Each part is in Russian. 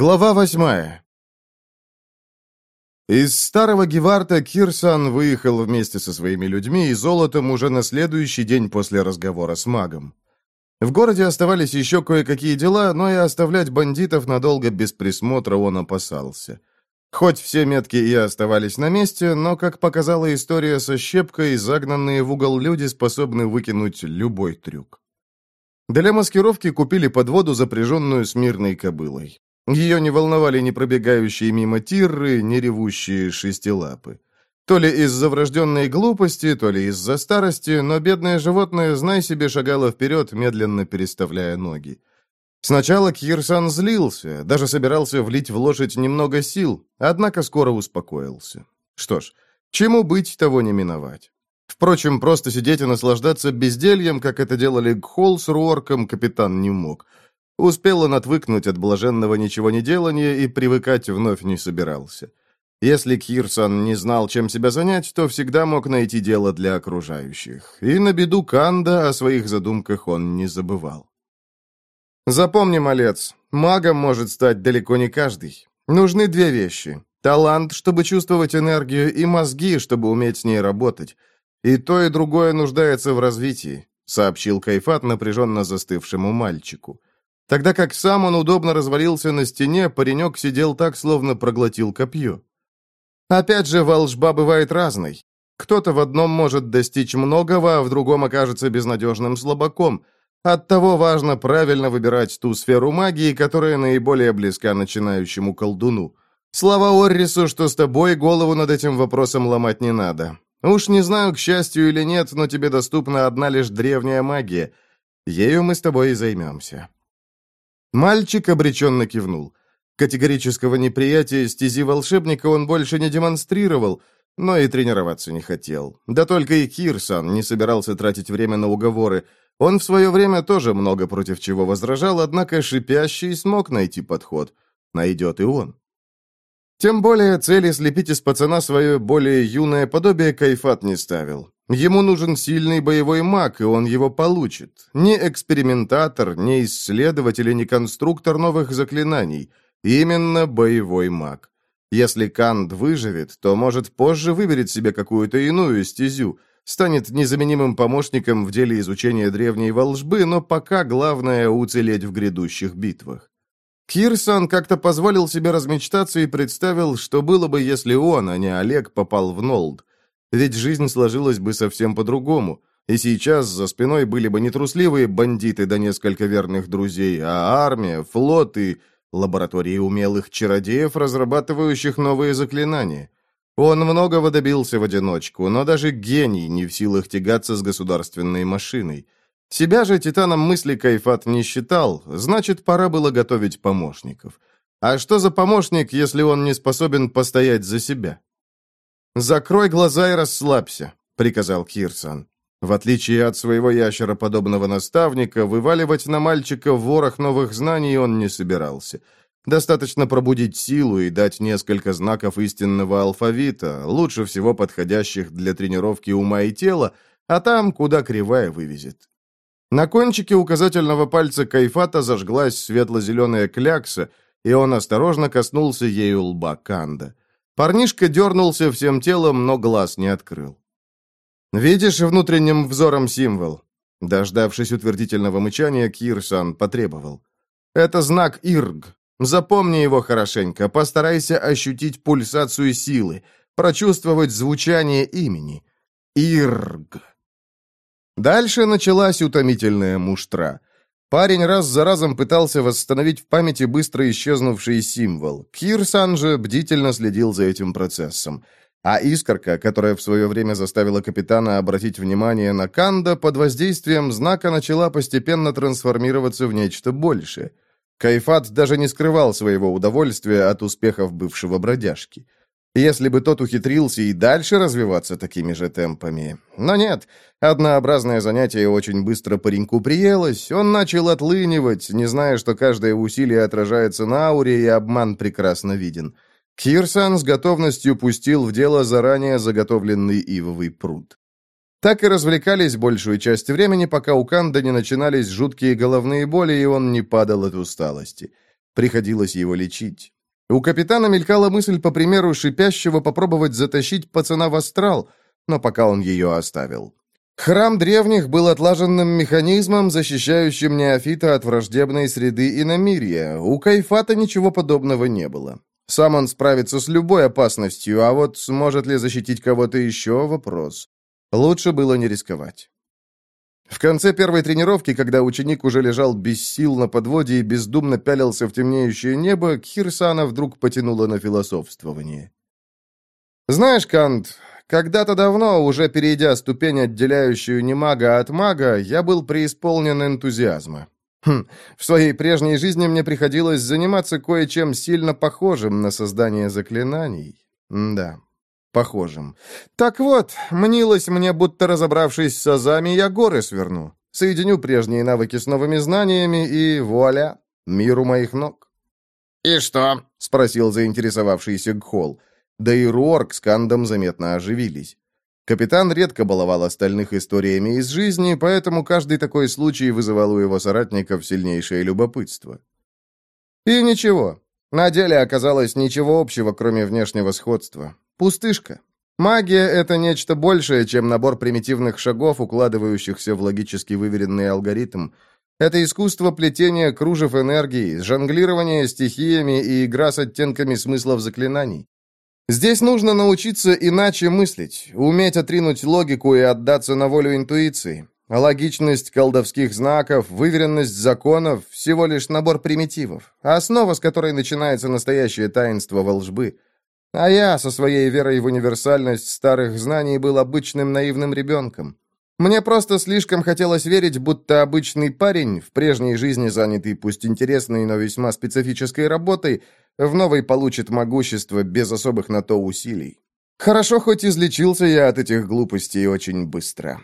Глава восьмая. Из старого Геварта Кирсан выехал вместе со своими людьми и золотом уже на следующий день после разговора с магом. В городе оставались еще кое-какие дела, но и оставлять бандитов надолго без присмотра он опасался. Хоть все метки и оставались на месте, но, как показала история со щепкой, загнанные в угол люди способны выкинуть любой трюк. Для маскировки купили подводу, запряженную смирной кобылой. Ее не волновали ни пробегающие мимо тирры, ни ревущие шестилапы. То ли из-за врожденной глупости, то ли из-за старости, но бедное животное, знай себе, шагало вперед, медленно переставляя ноги. Сначала Кирсан злился, даже собирался влить в лошадь немного сил, однако скоро успокоился. Что ж, чему быть, того не миновать. Впрочем, просто сидеть и наслаждаться бездельем, как это делали Гхол с Руорком, капитан не мог. Успел он отвыкнуть от блаженного ничего не делания и привыкать вновь не собирался. Если Кирсон не знал, чем себя занять, то всегда мог найти дело для окружающих. И на беду Канда о своих задумках он не забывал. Запомни, малец, магом может стать далеко не каждый. Нужны две вещи. Талант, чтобы чувствовать энергию, и мозги, чтобы уметь с ней работать. И то, и другое нуждается в развитии, сообщил Кайфат напряженно застывшему мальчику. Тогда как сам он удобно развалился на стене, паренек сидел так, словно проглотил копье. Опять же, волжба бывает разной. Кто-то в одном может достичь многого, а в другом окажется безнадежным слабаком. Оттого важно правильно выбирать ту сферу магии, которая наиболее близка начинающему колдуну. Слава Оррису, что с тобой голову над этим вопросом ломать не надо. Уж не знаю, к счастью или нет, но тебе доступна одна лишь древняя магия. Ею мы с тобой и займемся. Мальчик обреченно кивнул. Категорического неприятия стези волшебника он больше не демонстрировал, но и тренироваться не хотел. Да только и Кирсан не собирался тратить время на уговоры. Он в свое время тоже много против чего возражал, однако шипящий смог найти подход. Найдет и он. Тем более цели слепить из пацана свое более юное подобие Кайфат не ставил. Ему нужен сильный боевой маг, и он его получит. Не экспериментатор, не исследователь и не конструктор новых заклинаний. Именно боевой маг. Если Канд выживет, то, может, позже выберет себе какую-то иную стезю, станет незаменимым помощником в деле изучения древней волжбы, но пока главное — уцелеть в грядущих битвах. Кирсон как-то позволил себе размечтаться и представил, что было бы, если он, а не Олег, попал в Нолд. Ведь жизнь сложилась бы совсем по-другому. И сейчас за спиной были бы не трусливые бандиты да несколько верных друзей, а армия, флот и лаборатории умелых чародеев, разрабатывающих новые заклинания. Он многого добился в одиночку, но даже гений не в силах тягаться с государственной машиной. Себя же титаном мысли Кайфат не считал, значит, пора было готовить помощников. А что за помощник, если он не способен постоять за себя? «Закрой глаза и расслабься», — приказал Кирсон. В отличие от своего ящероподобного наставника, вываливать на мальчика ворох новых знаний он не собирался. Достаточно пробудить силу и дать несколько знаков истинного алфавита, лучше всего подходящих для тренировки ума и тела, а там, куда кривая вывезет. На кончике указательного пальца Кайфата зажглась светло-зеленая клякса, и он осторожно коснулся ею лба Канда. Парнишка дернулся всем телом, но глаз не открыл. «Видишь внутренним взором символ?» Дождавшись утвердительного мычания, Кирсан потребовал. «Это знак Ирг. Запомни его хорошенько, постарайся ощутить пульсацию силы, прочувствовать звучание имени. Ирг». Дальше началась утомительная муштра. Парень раз за разом пытался восстановить в памяти быстро исчезнувший символ. Кирсан же бдительно следил за этим процессом. А искорка, которая в свое время заставила капитана обратить внимание на Канда, под воздействием знака начала постепенно трансформироваться в нечто большее. Кайфат даже не скрывал своего удовольствия от успехов бывшего бродяжки. Если бы тот ухитрился и дальше развиваться такими же темпами. Но нет, однообразное занятие очень быстро пареньку приелось, он начал отлынивать, не зная, что каждое усилие отражается на ауре, и обман прекрасно виден. Кирсан с готовностью пустил в дело заранее заготовленный ивовый пруд. Так и развлекались большую часть времени, пока у Канда не начинались жуткие головные боли, и он не падал от усталости. Приходилось его лечить. У капитана мелькала мысль, по примеру шипящего, попробовать затащить пацана в астрал, но пока он ее оставил. Храм древних был отлаженным механизмом, защищающим неофита от враждебной среды иномирья. У Кайфата ничего подобного не было. Сам он справится с любой опасностью, а вот сможет ли защитить кого-то еще – вопрос. Лучше было не рисковать. В конце первой тренировки, когда ученик уже лежал без сил на подводе и бездумно пялился в темнеющее небо, Кирсана вдруг потянула на философствование. «Знаешь, Кант, когда-то давно, уже перейдя ступень, отделяющую не мага от мага, я был преисполнен энтузиазма. Хм, в своей прежней жизни мне приходилось заниматься кое-чем сильно похожим на создание заклинаний. М да, похожим. Так вот, мнилось мне, будто разобравшись с азами, я горы сверну. Соединю прежние навыки с новыми знаниями и вуаля, миру моих ног. «И что?» — спросил заинтересовавшийся Гхол. Да и Руорк с Кандом заметно оживились. Капитан редко баловал остальных историями из жизни, поэтому каждый такой случай вызывал у его соратников сильнейшее любопытство. И ничего. На деле оказалось ничего общего, кроме внешнего сходства. Пустышка. Магия — это нечто большее, чем набор примитивных шагов, укладывающихся в логически выверенный алгоритм. Это искусство плетения кружев энергии, жонглирование стихиями и игра с оттенками смыслов заклинаний. Здесь нужно научиться иначе мыслить, уметь отринуть логику и отдаться на волю интуиции. Логичность колдовских знаков, выверенность законов – всего лишь набор примитивов, основа, с которой начинается настоящее таинство волжбы – а я со своей верой в универсальность старых знаний был обычным наивным ребенком. Мне просто слишком хотелось верить, будто обычный парень, в прежней жизни занятый пусть интересной, но весьма специфической работой, в новой получит могущество без особых на то усилий. Хорошо, хоть излечился я от этих глупостей очень быстро.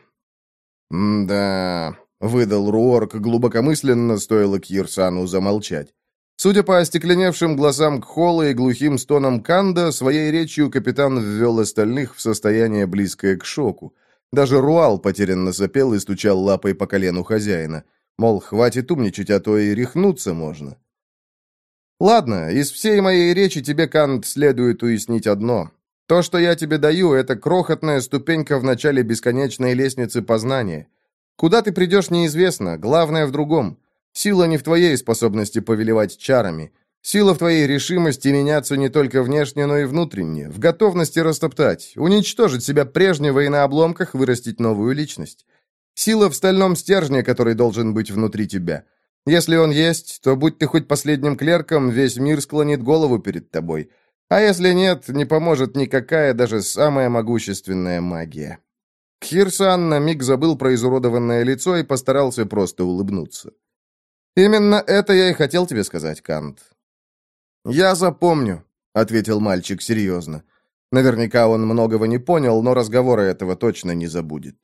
«Да», — выдал Руорк глубокомысленно, стоило Кирсану замолчать. Судя по остекленевшим глазам Кхола и глухим стонам Канда, своей речью капитан ввел остальных в состояние, близкое к шоку. Даже Руал потерянно запел и стучал лапой по колену хозяина. Мол, хватит умничать, а то и рехнуться можно. «Ладно, из всей моей речи тебе, Кант, следует уяснить одно. То, что я тебе даю, это крохотная ступенька в начале бесконечной лестницы познания. Куда ты придешь, неизвестно, главное в другом. Сила не в твоей способности повелевать чарами. Сила в твоей решимости меняться не только внешне, но и внутренне, в готовности растоптать, уничтожить себя прежнего и на обломках вырастить новую личность. Сила в стальном стержне, который должен быть внутри тебя. Если он есть, то будь ты хоть последним клерком, весь мир склонит голову перед тобой. А если нет, не поможет никакая, даже самая могущественная магия. Кхирсан на миг забыл про изуродованное лицо и постарался просто улыбнуться. «Именно это я и хотел тебе сказать, Кант». «Я запомню», — ответил мальчик серьезно. Наверняка он многого не понял, но разговора этого точно не забудет.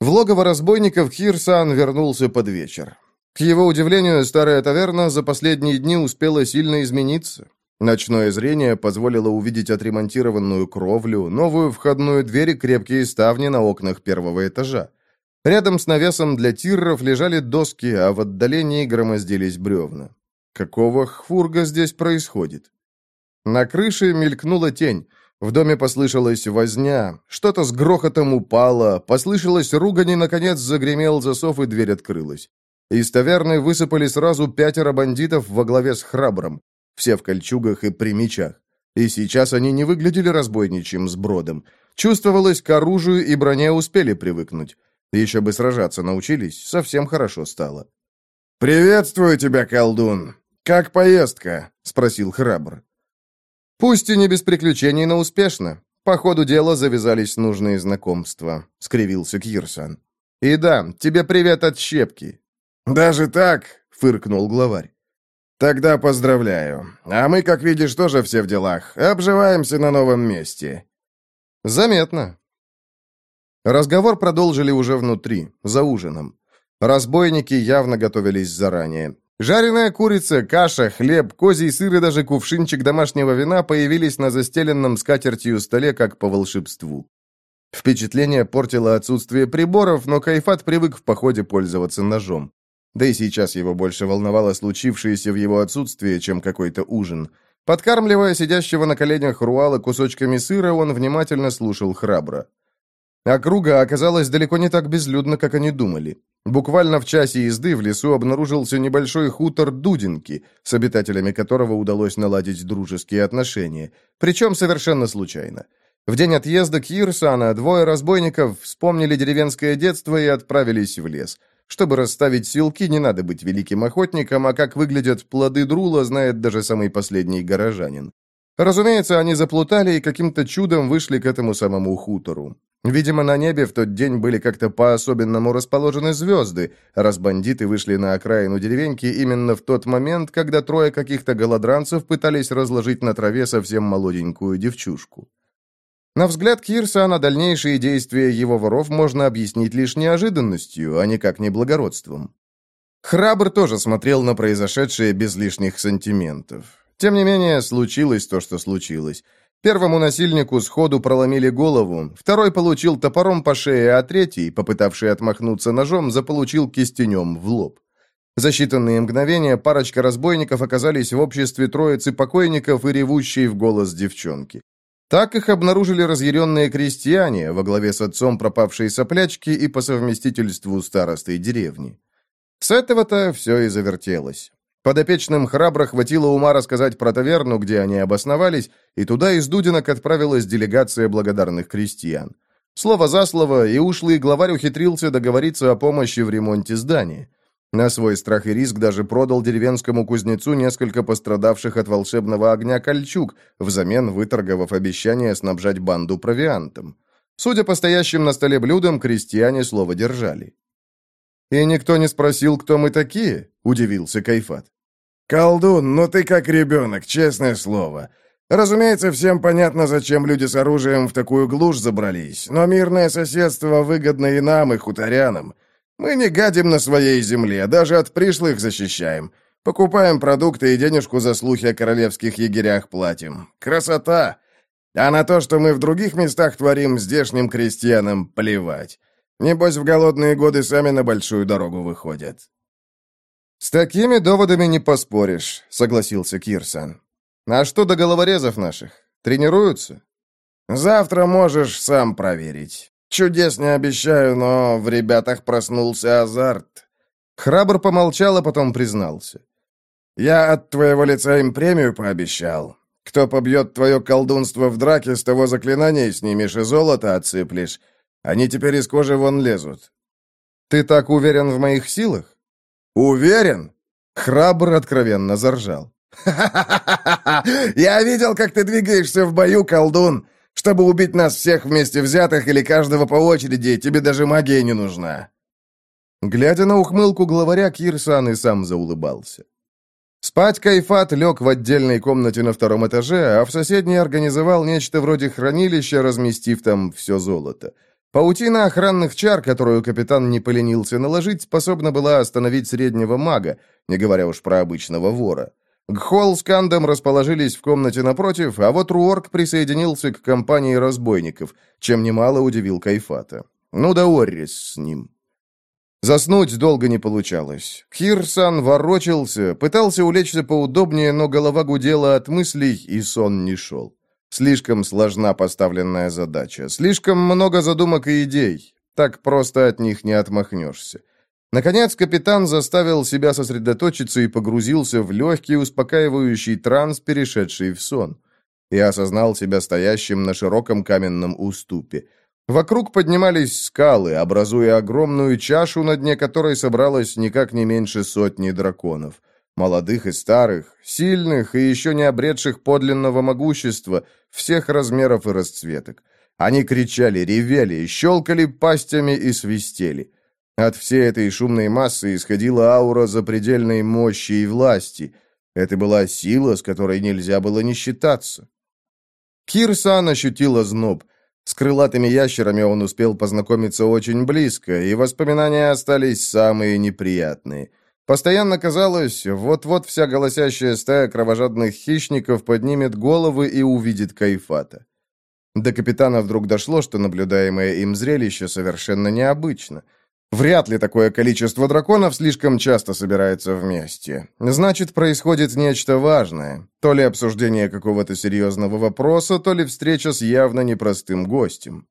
В логово разбойников Хирсан вернулся под вечер. К его удивлению, старая таверна за последние дни успела сильно измениться. Ночное зрение позволило увидеть отремонтированную кровлю, новую входную дверь и крепкие ставни на окнах первого этажа. Рядом с навесом для тирров лежали доски, а в отдалении громоздились бревна. Какого хфурга здесь происходит? На крыше мелькнула тень. В доме послышалась возня, что-то с грохотом упало, послышалась ругань и, наконец, загремел засов, и дверь открылась. Из таверны высыпали сразу пятеро бандитов во главе с храбром, все в кольчугах и при мечах. И сейчас они не выглядели разбойничьим сбродом. Чувствовалось, к оружию и броне успели привыкнуть. Еще бы сражаться научились, совсем хорошо стало. «Приветствую тебя, колдун! Как поездка?» — спросил храбр. «Пусть и не без приключений, но успешно. По ходу дела завязались нужные знакомства», — скривился Кирсан. «И да, тебе привет от щепки». «Даже так?» — фыркнул главарь. «Тогда поздравляю. А мы, как видишь, тоже все в делах. Обживаемся на новом месте». «Заметно. Разговор продолжили уже внутри, за ужином. Разбойники явно готовились заранее. Жареная курица, каша, хлеб, козий сыр и даже кувшинчик домашнего вина появились на застеленном скатертью столе, как по волшебству. Впечатление портило отсутствие приборов, но Кайфат привык в походе пользоваться ножом. Да и сейчас его больше волновало случившееся в его отсутствие, чем какой-то ужин. Подкармливая сидящего на коленях Руала кусочками сыра, он внимательно слушал храбро. Округа оказалась далеко не так безлюдна, как они думали. Буквально в часе езды в лесу обнаружился небольшой хутор Дудинки, с обитателями которого удалось наладить дружеские отношения, причем совершенно случайно. В день отъезда Кирсана двое разбойников вспомнили деревенское детство и отправились в лес. Чтобы расставить силки, не надо быть великим охотником, а как выглядят плоды друла, знает даже самый последний горожанин. Разумеется, они заплутали и каким-то чудом вышли к этому самому хутору. Видимо, на небе в тот день были как-то по-особенному расположены звезды, раз бандиты вышли на окраину деревеньки именно в тот момент, когда трое каких-то голодранцев пытались разложить на траве совсем молоденькую девчушку. На взгляд Кирсана дальнейшие действия его воров можно объяснить лишь неожиданностью, а никак не благородством. Храбр тоже смотрел на произошедшее без лишних сантиментов. Тем не менее, случилось то, что случилось. Первому насильнику сходу проломили голову, второй получил топором по шее, а третий, попытавший отмахнуться ножом, заполучил кистенем в лоб. За считанные мгновения парочка разбойников оказались в обществе троицы покойников и ревущей в голос девчонки. Так их обнаружили разъяренные крестьяне во главе с отцом пропавшей соплячки и по совместительству старостой деревни. С этого-то все и завертелось. Подопечным храбро хватило ума рассказать про таверну, где они обосновались, и туда из Дудинок отправилась делегация благодарных крестьян. Слово за слово, и ушлый главарь ухитрился договориться о помощи в ремонте здания. На свой страх и риск даже продал деревенскому кузнецу несколько пострадавших от волшебного огня кольчуг, взамен выторговав обещание снабжать банду провиантом. Судя по стоящим на столе блюдам, крестьяне слово держали. «И никто не спросил, кто мы такие?» – удивился Кайфат. «Колдун, ну ты как ребенок, честное слово. Разумеется, всем понятно, зачем люди с оружием в такую глушь забрались, но мирное соседство выгодно и нам, и хуторянам. Мы не гадим на своей земле, даже от пришлых защищаем. Покупаем продукты и денежку за слухи о королевских егерях платим. Красота! А на то, что мы в других местах творим, здешним крестьянам плевать. Небось, в голодные годы сами на большую дорогу выходят. «С такими доводами не поспоришь», — согласился Кирсан. «А что до головорезов наших? Тренируются?» «Завтра можешь сам проверить. Чудес не обещаю, но в ребятах проснулся азарт». Храбр помолчал, а потом признался. «Я от твоего лица им премию пообещал. Кто побьет твое колдунство в драке, с того заклинания снимешь и золото отсыплешь. Они теперь из кожи вон лезут». «Ты так уверен в моих силах?» «Уверен?» Храбр откровенно заржал. Я видел, как ты двигаешься в бою, колдун! Чтобы убить нас всех вместе взятых или каждого по очереди, тебе даже магия не нужна!» Глядя на ухмылку главаря, Кирсан и сам заулыбался. Спать Кайфат лег в отдельной комнате на втором этаже, а в соседней организовал нечто вроде хранилища, разместив там все золото. Паутина охранных чар, которую капитан не поленился наложить, способна была остановить среднего мага, не говоря уж про обычного вора. Гхол с Кандом расположились в комнате напротив, а вот Руорк присоединился к компании разбойников, чем немало удивил Кайфата. Ну да Оррис с ним. Заснуть долго не получалось. Кирсан ворочался, пытался улечься поудобнее, но голова гудела от мыслей, и сон не шел. Слишком сложна поставленная задача, слишком много задумок и идей. Так просто от них не отмахнешься. Наконец капитан заставил себя сосредоточиться и погрузился в легкий успокаивающий транс, перешедший в сон. И осознал себя стоящим на широком каменном уступе. Вокруг поднимались скалы, образуя огромную чашу, на дне которой собралось никак не меньше сотни драконов. Молодых и старых, сильных и еще не обретших подлинного могущества, всех размеров и расцветок. Они кричали, ревели, щелкали пастями и свистели. От всей этой шумной массы исходила аура запредельной мощи и власти. Это была сила, с которой нельзя было не считаться. Кирсан ощутила зноб. С крылатыми ящерами он успел познакомиться очень близко, и воспоминания остались самые неприятные. Постоянно казалось, вот-вот вся голосящая стая кровожадных хищников поднимет головы и увидит Кайфата. До капитана вдруг дошло, что наблюдаемое им зрелище совершенно необычно. Вряд ли такое количество драконов слишком часто собирается вместе. Значит, происходит нечто важное. То ли обсуждение какого-то серьезного вопроса, то ли встреча с явно непростым гостем.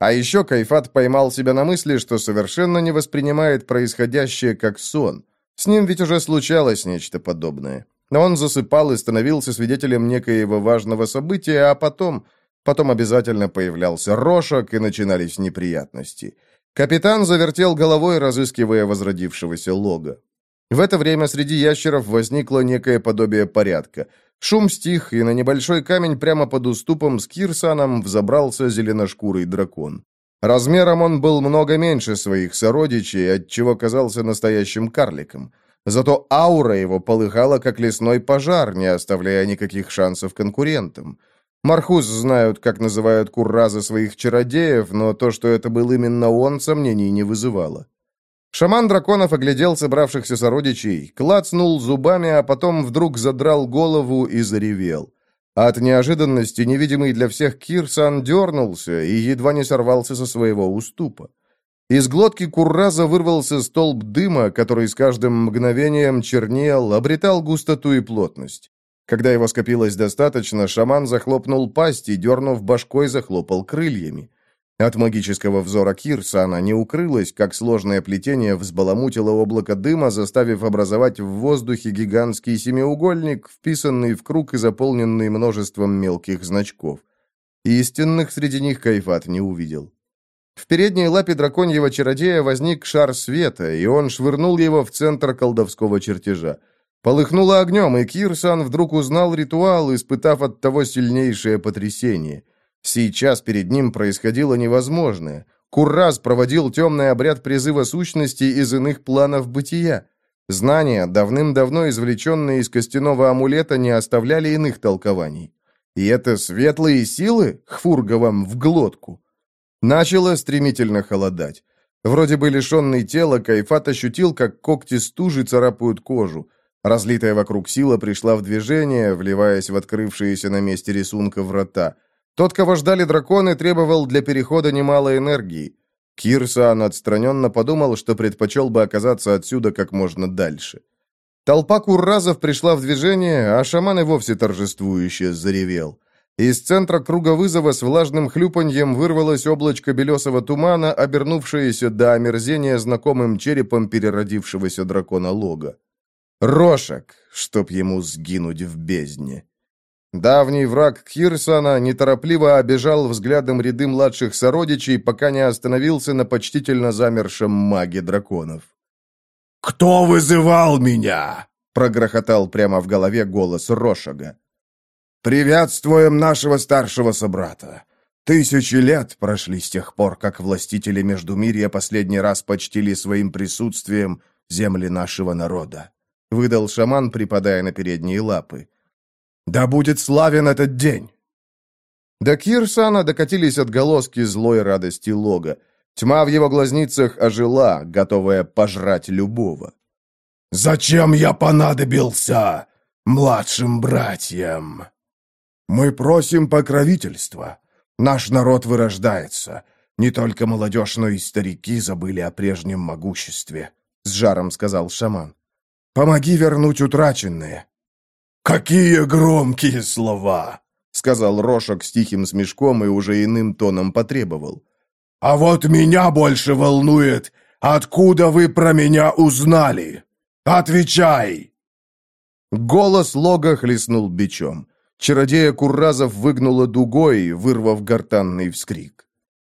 А еще Кайфат поймал себя на мысли, что совершенно не воспринимает происходящее как сон. С ним ведь уже случалось нечто подобное. Но он засыпал и становился свидетелем некоего важного события, а потом... Потом обязательно появлялся Рошак, и начинались неприятности. Капитан завертел головой, разыскивая возродившегося лога. В это время среди ящеров возникло некое подобие порядка. Шум стих, и на небольшой камень прямо под уступом с Кирсаном взобрался зеленошкурый дракон. Размером он был много меньше своих сородичей, отчего казался настоящим карликом. Зато аура его полыхала, как лесной пожар, не оставляя никаких шансов конкурентам. Мархус знают, как называют Курраза своих чародеев, но то, что это был именно он, сомнений не вызывало. Шаман драконов оглядел собравшихся сородичей, клацнул зубами, а потом вдруг задрал голову и заревел. От неожиданности невидимый для всех Кирсан дернулся и едва не сорвался со своего уступа. Из глотки Курраза вырвался столб дыма, который с каждым мгновением чернел, обретал густоту и плотность. Когда его скопилось достаточно, шаман захлопнул пасть и, дернув башкой, захлопал крыльями. От магического взора Кирса она не укрылась, как сложное плетение взбаламутило облако дыма, заставив образовать в воздухе гигантский семиугольник, вписанный в круг и заполненный множеством мелких значков. Истинных среди них Кайфат не увидел. В передней лапе драконьего чародея возник шар света, и он швырнул его в центр колдовского чертежа. Полыхнуло огнем, и Кирсан вдруг узнал ритуал, испытав от того сильнейшее потрясение. Сейчас перед ним происходило невозможное. Курраз проводил темный обряд призыва сущности из иных планов бытия. Знания, давным-давно извлеченные из костяного амулета, не оставляли иных толкований. И это светлые силы, хфурговам в глотку. Начало стремительно холодать. Вроде бы лишенный тела, Кайфат ощутил, как когти стужи царапают кожу. Разлитая вокруг сила пришла в движение, вливаясь в открывшиеся на месте рисунка врата. Тот, кого ждали драконы, требовал для перехода немало энергии. Кирсан отстраненно подумал, что предпочел бы оказаться отсюда как можно дальше. Толпа курразов пришла в движение, а шаман и вовсе торжествующе заревел. Из центра круга вызова с влажным хлюпаньем вырвалось облачко белесого тумана, обернувшееся до омерзения знакомым черепом переродившегося дракона Лога. Рошек, чтоб ему сгинуть в бездне. Давний враг Кирсона неторопливо обежал взглядом ряды младших сородичей, пока не остановился на почтительно замершем маге драконов. «Кто вызывал меня?» — прогрохотал прямо в голове голос Рошага. «Приветствуем нашего старшего собрата. Тысячи лет прошли с тех пор, как властители Междумирья последний раз почтили своим присутствием земли нашего народа. — выдал шаман, припадая на передние лапы. «Да будет славен этот день!» До Кирсана докатились отголоски злой радости Лога. Тьма в его глазницах ожила, готовая пожрать любого. «Зачем я понадобился младшим братьям?» «Мы просим покровительства. Наш народ вырождается. Не только молодежь, но и старики забыли о прежнем могуществе», — с жаром сказал шаман. Помоги вернуть утраченное». «Какие громкие слова!» — сказал Рошок с тихим смешком и уже иным тоном потребовал. «А вот меня больше волнует, откуда вы про меня узнали? Отвечай!» Голос Лога хлестнул бичом. Чародея Курразов выгнула дугой, вырвав гортанный вскрик.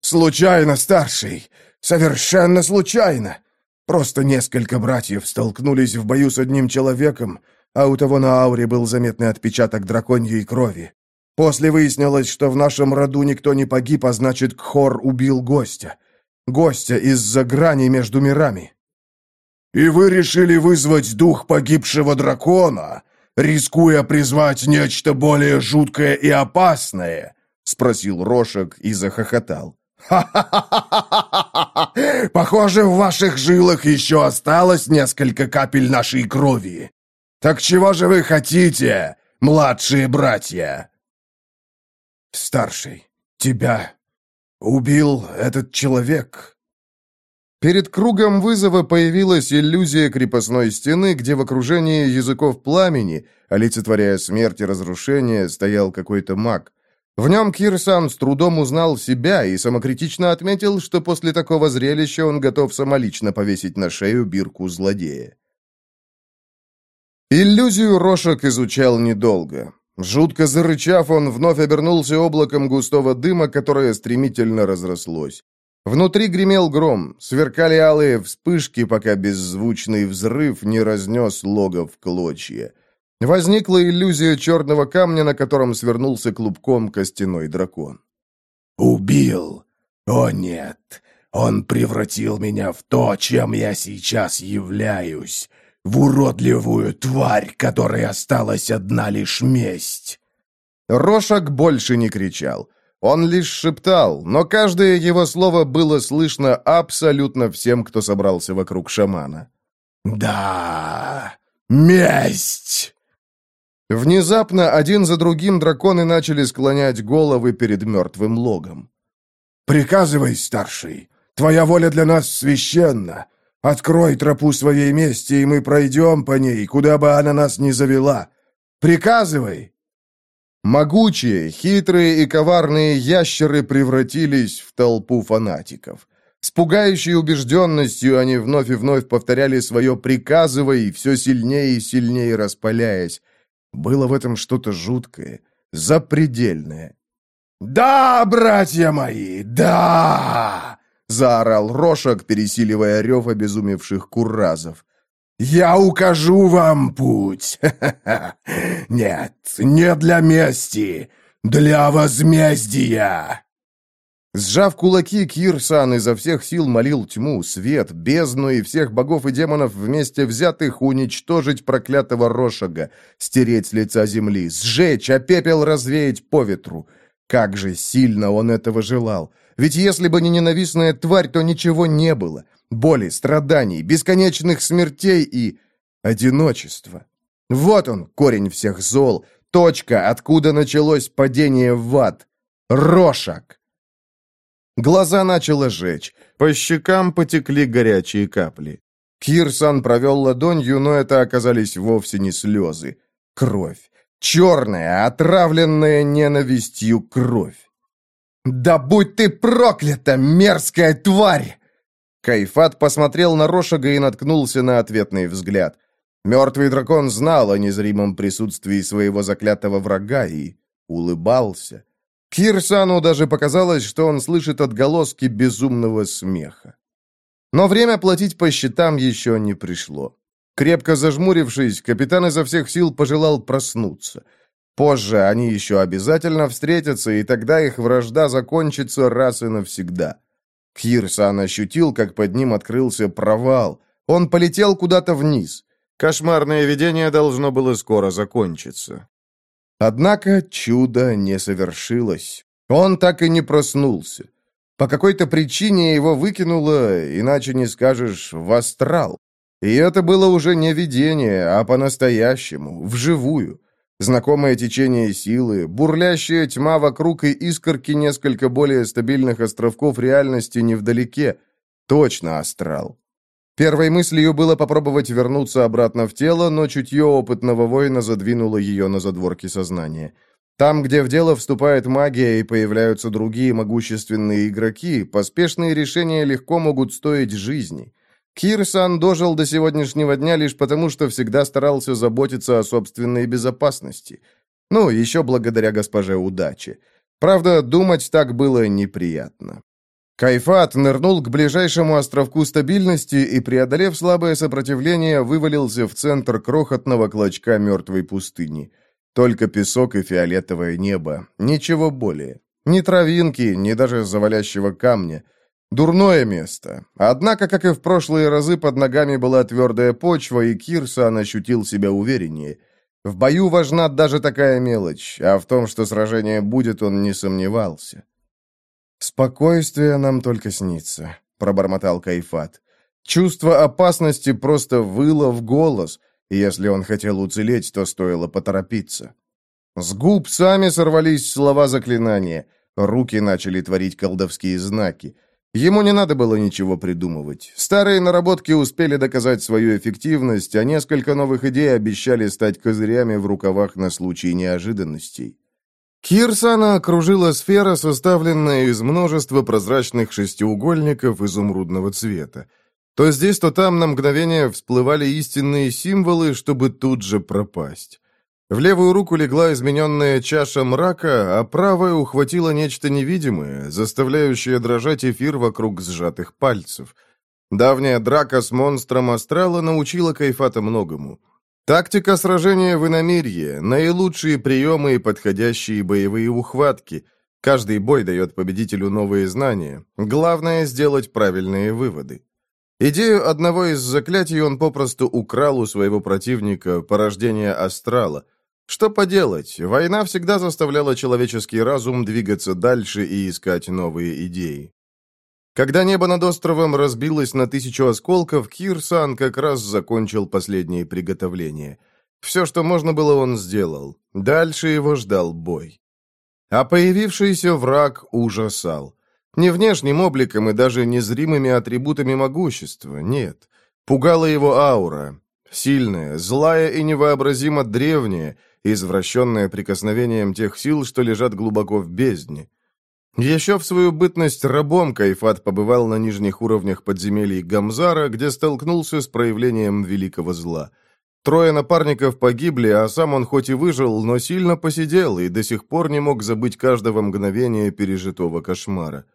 «Случайно, старший! Совершенно случайно! Просто несколько братьев столкнулись в бою с одним человеком, а у того на ауре был заметный отпечаток драконьей крови. После выяснилось, что в нашем роду никто не погиб, а значит, Кхор убил гостя. Гостя из-за грани между мирами. «И вы решили вызвать дух погибшего дракона, рискуя призвать нечто более жуткое и опасное?» — спросил Рошек и захохотал. «Ха-ха-ха! Похоже, в ваших жилах еще осталось несколько капель нашей крови. Так чего же вы хотите, младшие братья?» «Старший, тебя убил этот человек». Перед кругом вызова появилась иллюзия крепостной стены, где в окружении языков пламени, олицетворяя смерть и разрушение, стоял какой-то маг. В нем Кирсан с трудом узнал себя и самокритично отметил, что после такого зрелища он готов самолично повесить на шею бирку злодея. Иллюзию Рошек изучал недолго. Жутко зарычав, он вновь обернулся облаком густого дыма, которое стремительно разрослось. Внутри гремел гром, сверкали алые вспышки, пока беззвучный взрыв не разнес лого в клочья. Возникла иллюзия черного камня, на котором свернулся клубком костяной дракон. «Убил! О нет! Он превратил меня в то, чем я сейчас являюсь! В уродливую тварь, которой осталась одна лишь месть!» Рошак больше не кричал. Он лишь шептал, но каждое его слово было слышно абсолютно всем, кто собрался вокруг шамана. «Да, месть!» Внезапно один за другим драконы начали склонять головы перед мертвым логом. «Приказывай, старший! Твоя воля для нас священна! Открой тропу своей мести, и мы пройдем по ней, куда бы она нас ни завела! Приказывай!» Могучие, хитрые и коварные ящеры превратились в толпу фанатиков. С пугающей убежденностью они вновь и вновь повторяли свое «приказывай», все сильнее и сильнее распаляясь. Было в этом что-то жуткое, запредельное. «Да, братья мои, да!» — заорал Рошак, пересиливая рев обезумевших курразов. «Я укажу вам путь! Нет, не для мести, для возмездия!» Сжав кулаки, Кирсан изо всех сил молил тьму, свет, бездну и всех богов и демонов вместе взятых уничтожить проклятого Рошага, стереть с лица земли, сжечь, а пепел развеять по ветру. Как же сильно он этого желал! Ведь если бы не ненавистная тварь, то ничего не было. Боли, страданий, бесконечных смертей и... одиночества. Вот он, корень всех зол, точка, откуда началось падение в ад. Рошак! Глаза начало жечь, по щекам потекли горячие капли. Кирсан провел ладонью, но это оказались вовсе не слезы. Кровь. Черная, отравленная ненавистью кровь. «Да будь ты проклята, мерзкая тварь!» Кайфат посмотрел на Рошага и наткнулся на ответный взгляд. Мертвый дракон знал о незримом присутствии своего заклятого врага и улыбался. Кирсану даже показалось, что он слышит отголоски безумного смеха. Но время платить по счетам еще не пришло. Крепко зажмурившись, капитан изо всех сил пожелал проснуться. Позже они еще обязательно встретятся, и тогда их вражда закончится раз и навсегда. Кирсан ощутил, как под ним открылся провал. Он полетел куда-то вниз. Кошмарное видение должно было скоро закончиться. Однако чудо не совершилось. Он так и не проснулся. По какой-то причине его выкинуло, иначе не скажешь, в астрал. И это было уже не видение, а по-настоящему, вживую. Знакомое течение силы, бурлящая тьма вокруг и искорки несколько более стабильных островков реальности невдалеке. Точно астрал. Первой мыслью было попробовать вернуться обратно в тело, но чутье опытного воина задвинуло ее на задворки сознания. Там, где в дело вступает магия и появляются другие могущественные игроки, поспешные решения легко могут стоить жизни. Кирсан дожил до сегодняшнего дня лишь потому, что всегда старался заботиться о собственной безопасности. Ну, еще благодаря госпоже удачи. Правда, думать так было неприятно. Кайфат нырнул к ближайшему островку стабильности и, преодолев слабое сопротивление, вывалился в центр крохотного клочка мертвой пустыни. Только песок и фиолетовое небо. Ничего более. Ни травинки, ни даже завалящего камня. Дурное место. Однако, как и в прошлые разы, под ногами была твердая почва, и Кирсан ощутил себя увереннее. В бою важна даже такая мелочь, а в том, что сражение будет, он не сомневался. «Спокойствие нам только снится», — пробормотал Кайфат. Чувство опасности просто выло в голос, и если он хотел уцелеть, то стоило поторопиться. С губ сами сорвались слова заклинания, руки начали творить колдовские знаки. Ему не надо было ничего придумывать. Старые наработки успели доказать свою эффективность, а несколько новых идей обещали стать козырями в рукавах на случай неожиданностей. Кирсана окружила сфера, составленная из множества прозрачных шестиугольников изумрудного цвета. То здесь, то там на мгновение всплывали истинные символы, чтобы тут же пропасть. В левую руку легла измененная чаша мрака, а правая ухватила нечто невидимое, заставляющее дрожать эфир вокруг сжатых пальцев. Давняя драка с монстром астрала научила Кайфата многому. Тактика сражения в иномирье, наилучшие приемы и подходящие боевые ухватки. Каждый бой дает победителю новые знания. Главное — сделать правильные выводы. Идею одного из заклятий он попросту украл у своего противника, порождения астрала. Что поделать, война всегда заставляла человеческий разум двигаться дальше и искать новые идеи. Когда небо над островом разбилось на тысячу осколков, Кирсан как раз закончил последние приготовления. Все, что можно было, он сделал. Дальше его ждал бой. А появившийся враг ужасал. Не внешним обликом и даже незримыми атрибутами могущества, нет. Пугала его аура. Сильная, злая и невообразимо древняя, извращенная прикосновением тех сил, что лежат глубоко в бездне. Еще в свою бытность рабом Кайфат побывал на нижних уровнях подземелий Гамзара, где столкнулся с проявлением великого зла. Трое напарников погибли, а сам он хоть и выжил, но сильно посидел и до сих пор не мог забыть каждого мгновения пережитого кошмара.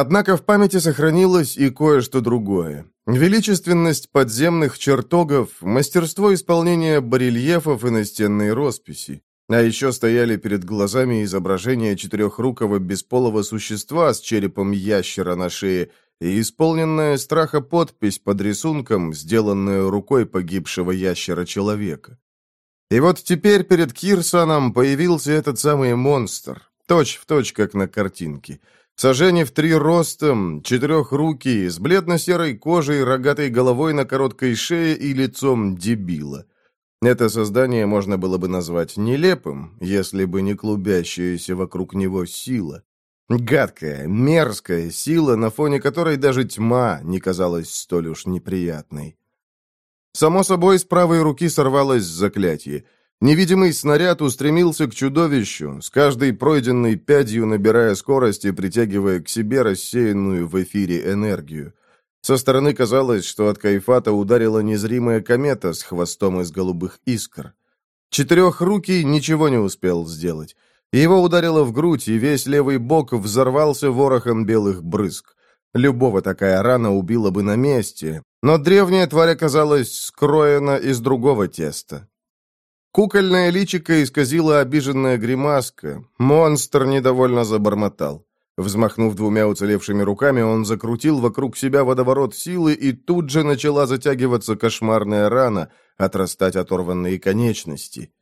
Однако в памяти сохранилось и кое-что другое. Величественность подземных чертогов, мастерство исполнения барельефов и настенной росписи. А еще стояли перед глазами изображения четырехрукого бесполого существа с черепом ящера на шее и исполненная страха подпись под рисунком, сделанная рукой погибшего ящера-человека. И вот теперь перед Кирсоном появился этот самый монстр, точь в точь, как на картинке – Сажени в три ростом, четырехрукий, с бледно-серой кожей, рогатой головой на короткой шее и лицом дебила. Это создание можно было бы назвать нелепым, если бы не клубящаяся вокруг него сила. Гадкая, мерзкая сила, на фоне которой даже тьма не казалась столь уж неприятной. Само собой, с правой руки сорвалось заклятие — Невидимый снаряд устремился к чудовищу, с каждой пройденной пядью набирая скорость и притягивая к себе рассеянную в эфире энергию. Со стороны казалось, что от Кайфата ударила незримая комета с хвостом из голубых искр. Четырехрукий ничего не успел сделать. Его ударило в грудь, и весь левый бок взорвался ворохом белых брызг. Любого такая рана убила бы на месте, но древняя тварь оказалась скроена из другого теста. Кукольное личико исказила обиженная гримаска. Монстр недовольно забормотал. Взмахнув двумя уцелевшими руками, он закрутил вокруг себя водоворот силы, и тут же начала затягиваться кошмарная рана, отрастать оторванные конечности.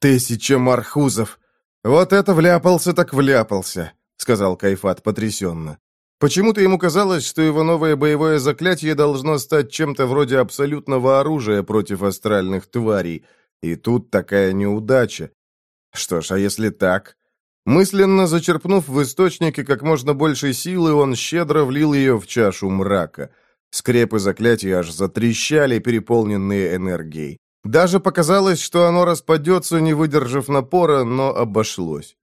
«Тысяча мархузов! Вот это вляпался так вляпался!» — сказал Кайфат потрясенно. Почему-то ему казалось, что его новое боевое заклятие должно стать чем-то вроде абсолютного оружия против астральных тварей — и тут такая неудача. Что ж, а если так? Мысленно зачерпнув в источнике как можно больше силы, он щедро влил ее в чашу мрака. Скрепы заклятия аж затрещали, переполненные энергией. Даже показалось, что оно распадется, не выдержав напора, но обошлось.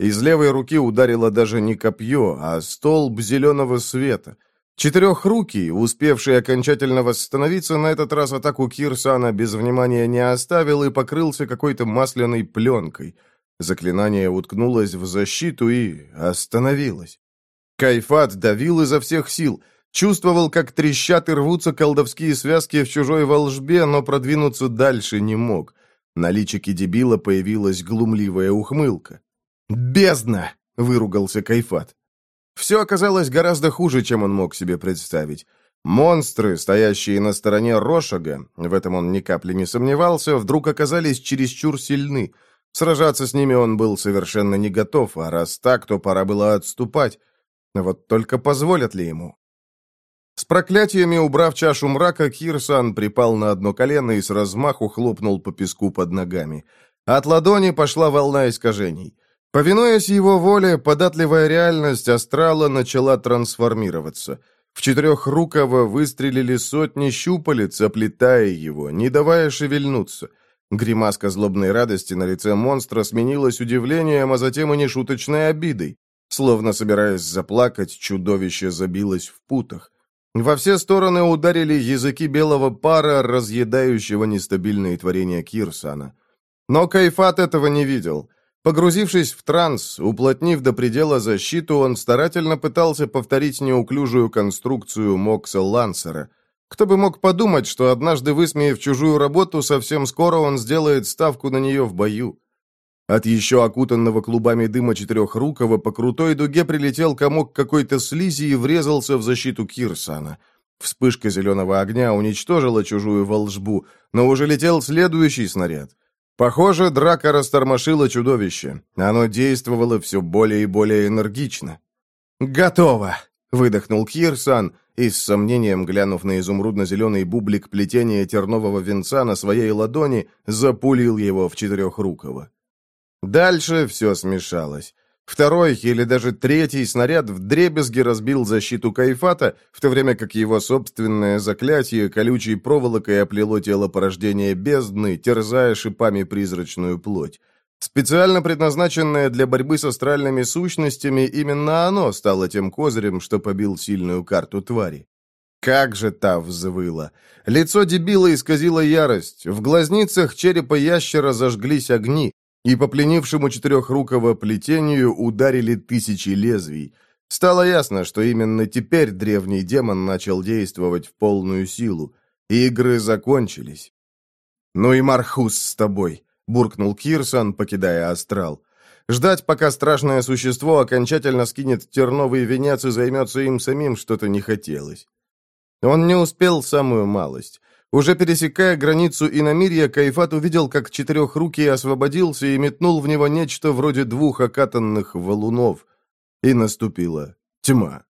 Из левой руки ударило даже не копье, а столб зеленого света — Четырехрукий, успевший окончательно восстановиться, на этот раз атаку Кирсана без внимания не оставил и покрылся какой-то масляной пленкой. Заклинание уткнулось в защиту и остановилось. Кайфат давил изо всех сил, чувствовал, как трещат и рвутся колдовские связки в чужой волжбе, но продвинуться дальше не мог. На личике дебила появилась глумливая ухмылка. «Бездна!» — выругался Кайфат. Все оказалось гораздо хуже, чем он мог себе представить. Монстры, стоящие на стороне Рошага, в этом он ни капли не сомневался, вдруг оказались чересчур сильны. Сражаться с ними он был совершенно не готов, а раз так, то пора было отступать. Вот только позволят ли ему? С проклятиями убрав чашу мрака, Кирсан припал на одно колено и с размаху хлопнул по песку под ногами. От ладони пошла волна искажений. Повинуясь его воле, податливая реальность астрала начала трансформироваться. В четырехрукого выстрелили сотни щупалец, оплетая его, не давая шевельнуться. Гримаска злобной радости на лице монстра сменилась удивлением, а затем и нешуточной обидой. Словно собираясь заплакать, чудовище забилось в путах. Во все стороны ударили языки белого пара, разъедающего нестабильные творения Кирсана. Но Кайфат этого не видел. Погрузившись в транс, уплотнив до предела защиту, он старательно пытался повторить неуклюжую конструкцию Мокса Лансера. Кто бы мог подумать, что однажды высмеяв чужую работу, совсем скоро он сделает ставку на нее в бою. От еще окутанного клубами дыма четырехрукого по крутой дуге прилетел комок какой-то слизи и врезался в защиту Кирсана. Вспышка зеленого огня уничтожила чужую волжбу, но уже летел следующий снаряд. Похоже, драка растормошила чудовище. Оно действовало все более и более энергично. «Готово!» — выдохнул Кирсан и, с сомнением глянув на изумрудно-зеленый бублик плетения тернового венца на своей ладони, запулил его в четырехрукого. Дальше все смешалось. Второй или даже третий снаряд вдребезги разбил защиту Кайфата, в то время как его собственное заклятие колючей проволокой оплело тело порождения бездны, терзая шипами призрачную плоть. Специально предназначенное для борьбы с астральными сущностями, именно оно стало тем козырем, что побил сильную карту твари. Как же та взвыла! Лицо дебила исказило ярость, в глазницах черепа ящера зажглись огни, и по пленившему четырехрукого плетению ударили тысячи лезвий. Стало ясно, что именно теперь древний демон начал действовать в полную силу. Игры закончились. «Ну и Мархус с тобой», — буркнул Кирсон, покидая астрал. Ждать, пока страшное существо окончательно скинет терновый венец и займется им самим, что-то не хотелось. Он не успел самую малость. Уже пересекая границу иномирья, Кайфат увидел, как четырехрукий освободился и метнул в него нечто вроде двух окатанных валунов. И наступила тьма.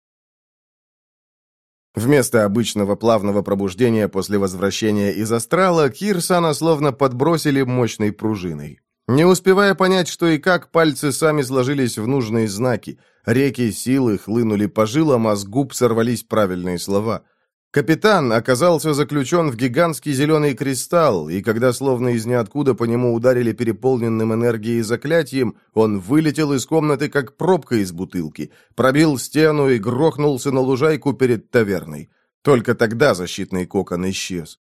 Вместо обычного плавного пробуждения после возвращения из астрала, Кирсана словно подбросили мощной пружиной. Не успевая понять, что и как, пальцы сами сложились в нужные знаки. Реки силы хлынули по жилам, а с губ сорвались правильные слова — Капитан оказался заключен в гигантский зеленый кристалл, и когда словно из ниоткуда по нему ударили переполненным энергией заклятием, он вылетел из комнаты, как пробка из бутылки, пробил стену и грохнулся на лужайку перед таверной. Только тогда защитный кокон исчез.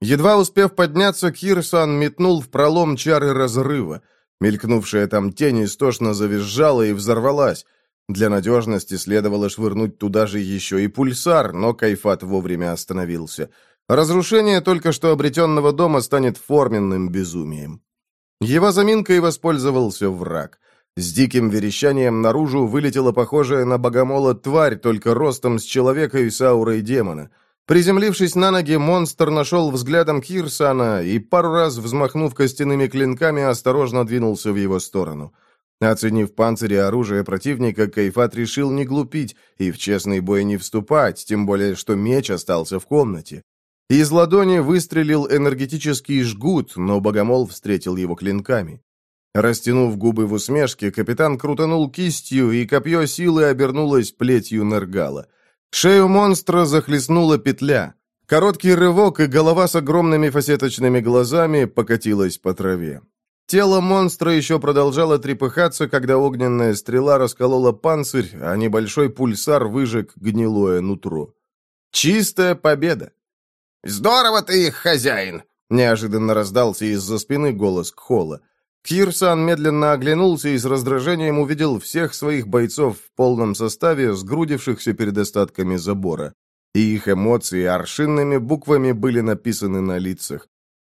Едва успев подняться, Кирсан метнул в пролом чары разрыва. Мелькнувшая там тень истошно завизжала и взорвалась. Для надежности следовало швырнуть туда же еще и пульсар, но Кайфат вовремя остановился. Разрушение только что обретенного дома станет форменным безумием. Его заминкой воспользовался враг. С диким верещанием наружу вылетела похожая на богомола тварь, только ростом с человека и с аурой демона. Приземлившись на ноги, монстр нашел взглядом Кирсана и, пару раз взмахнув костяными клинками, осторожно двинулся в его сторону. Оценив панцирь и оружие противника, Кайфат решил не глупить и в честный бой не вступать, тем более, что меч остался в комнате. Из ладони выстрелил энергетический жгут, но богомол встретил его клинками. Растянув губы в усмешке, капитан крутанул кистью, и копье силы обернулось плетью Нергала. Шею монстра захлестнула петля. Короткий рывок, и голова с огромными фасеточными глазами покатилась по траве. Тело монстра еще продолжало трепыхаться, когда огненная стрела расколола панцирь, а небольшой пульсар выжег гнилое нутро. Чистая победа! «Здорово ты их, хозяин!» — неожиданно раздался из-за спины голос Кхола. Кирсан медленно оглянулся и с раздражением увидел всех своих бойцов в полном составе, сгрудившихся перед остатками забора. И их эмоции аршинными буквами были написаны на лицах.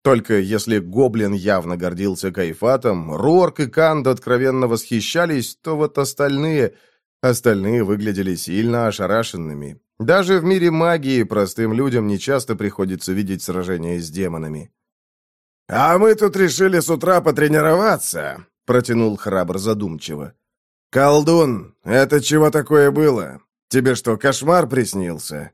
Только если Гоблин явно гордился Кайфатом, Рорк и Канд откровенно восхищались, то вот остальные... Остальные выглядели сильно ошарашенными. Даже в мире магии простым людям нечасто приходится видеть сражения с демонами. «А мы тут решили с утра потренироваться», — протянул храбр задумчиво. «Колдун, это чего такое было? Тебе что, кошмар приснился?»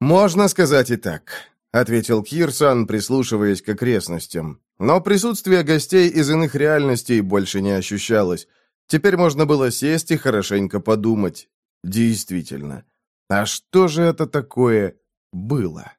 «Можно сказать и так», ответил Кирсан, прислушиваясь к окрестностям. Но присутствие гостей из иных реальностей больше не ощущалось. Теперь можно было сесть и хорошенько подумать. Действительно. А что же это такое было?